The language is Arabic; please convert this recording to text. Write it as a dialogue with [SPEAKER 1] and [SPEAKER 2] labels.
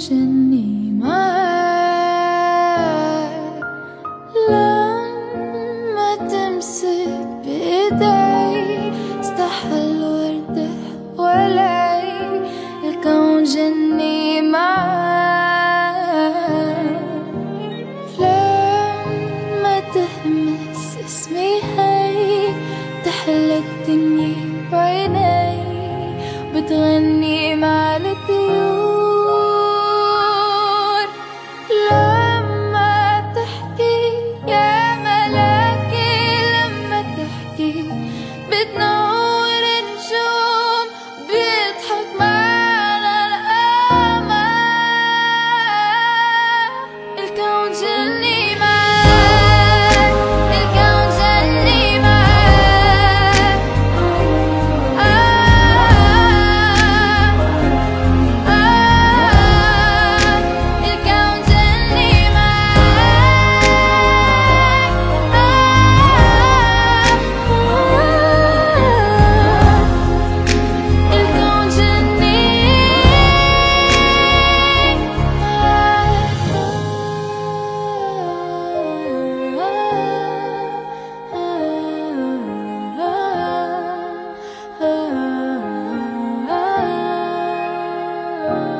[SPEAKER 1] جني معاك لما تمسك بإيدي استحل ورد حوالي الكون جني معاك لما تهمس اسمي هي تحلى الدنيا بعيني بتغني معاك. love.